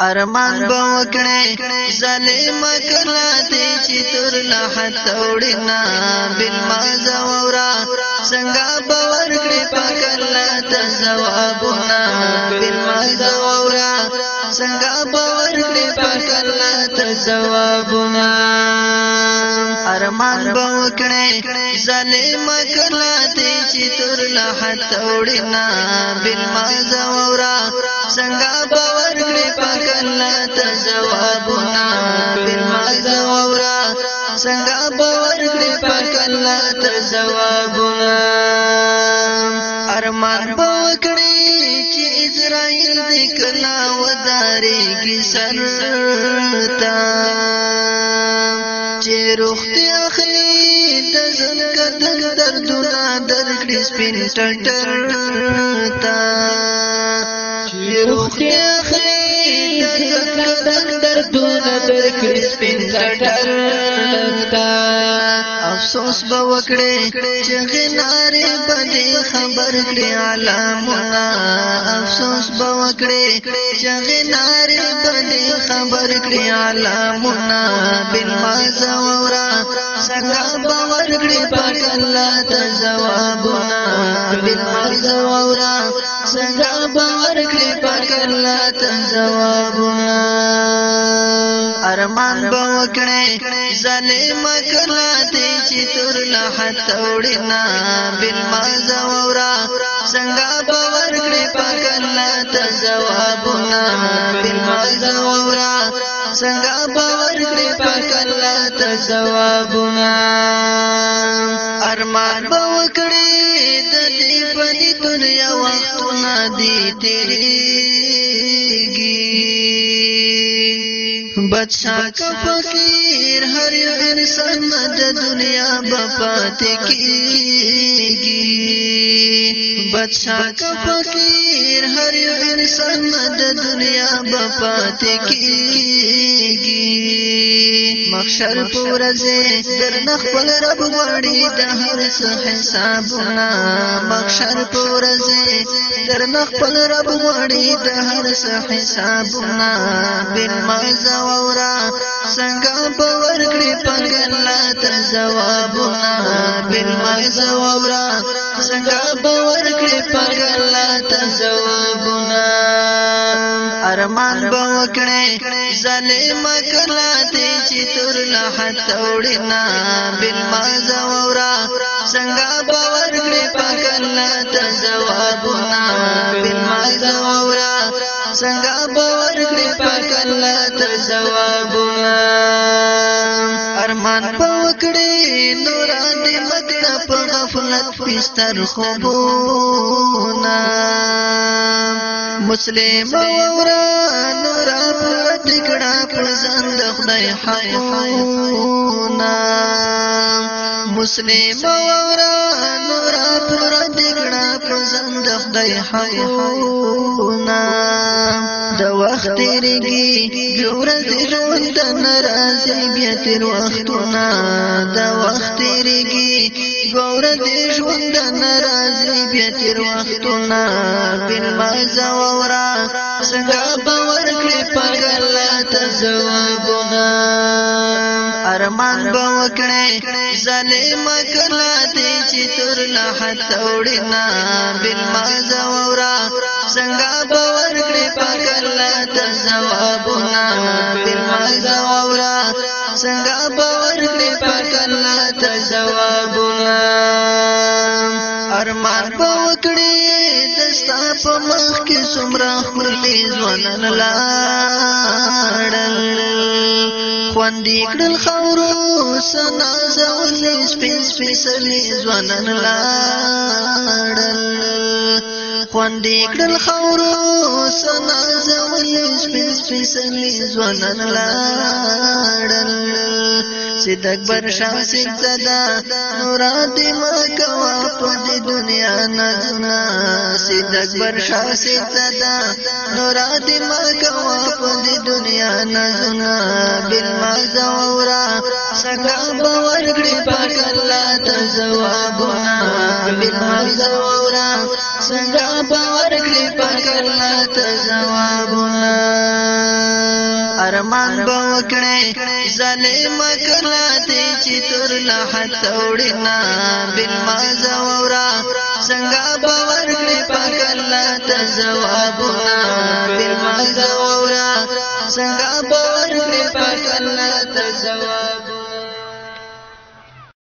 ارمان به وکړې ظالم کله دې چې تر لحد وړنا بل ما زورا څنګه به ورکړې پکله ته ثوابنا بل ما زورا څنګه به ورکړې پکله ته ثوابنا ارمان به وکړې ظالم کله دې چې تر لا حت وړنا بل ما زورا څنګه باور کړې پکله ته جوابونه بل ما زورا څنګه باور کړې پکله ته جوابونه ارمان به وکړې چې اسرائیل دې کلا ودارېږي سر ته چې روختي اخلي د زنګ دردونه درکړي سپین ټټر تا چې روختي اخلي د زنګ دردونه درکړي سپین ټټر تا افسوس به وکړې چې غنارې باندې خبر کړې علامونه افسوس به وکړې چې غنارې باندې خبر کړې علامونه بن مازه ورا څنګه باور کړې پاک الله ته جوابونه بن مازه ورا څنګه باور کړې پاک الله ته جوابونه ارمان به وکړې ظالم کلا دې چې تر لحد وړنا بل ما زورا څنګه به ورکړې پکلا ته جوابونه بل ما زورا څنګه به ورکړې پکلا ته جوابونه ارمان به وکړې د دې پني دنیا وختونه دې تیریږي بچا که فقیر هر یو انسان د دنیا بپات کیږي بچا که فقیر هر یو انسان د دنیا بپات کیږي محشر پورزه در نخپل رب غړي د هر څه حسابونه محشر پورزه در نخپل رب غړي د هر څه حسابونه بن مزوا څنګه باور کړی پګلا تر جوابونه بل مغز اورا څنګه باور کړی پګلا تر جوابونه ارمان به وکړې ظالم کلا دې چې تر له توڑنا بل مغز اورا څنګه باور کړی پګلا تر جوابونه بل مغز اورا څنګه باور کړې پاک الله تر ثوابونه ارمان په وکړې نور دې مګړه په غفلت پستر خوبونه مسلم اورا نور په ټکړه پر ځان د خدای حقونه مسلم وران رات رات کړه په زند خدای حقونه د وخت رګي ګورز ژوند ناراضي بیا تر وختونه د وخت رګي ګورز ژوند ناراضي بیا تر وختونه بل ما زورا څنګه باور کړې پګلا ته ځوابونه ارمان به وکړې ظالم کلا دې چې تر لا هټوړې نه بل ما زورا څنګه به ورکړې پکلا د ثوابونه بل ما زورا څنګه به ورکړې پکلا د ثوابونه ارمان به وکړې دستا په مخ کې سمرا خپل ځوانان لاړل غونډې کړل خورو سنا زولې سپین سپېڅلې ځوانان لاړل غونډې کړل خورو سنا زولې سپین سپېڅلې ځوانان لاړل چې اکبر شاه سنگ صدا نورات ما کوا په دنیا نزنا سید اکبر شاه سنگ صدا نورات ما کوا په دنیا نزنا بل ما زورا څنګه باور کړی پاک الله ته جوابونه بل ما زورا څنګه باور کړی پاک الله ته ارمان به وکړې ظالم کړه دې چې تر لحد وړنا بل ما زورا څنګه باور کړې پاک الله ته جوابونه بل ما زورا څنګه باور کړې پاک الله ته جواب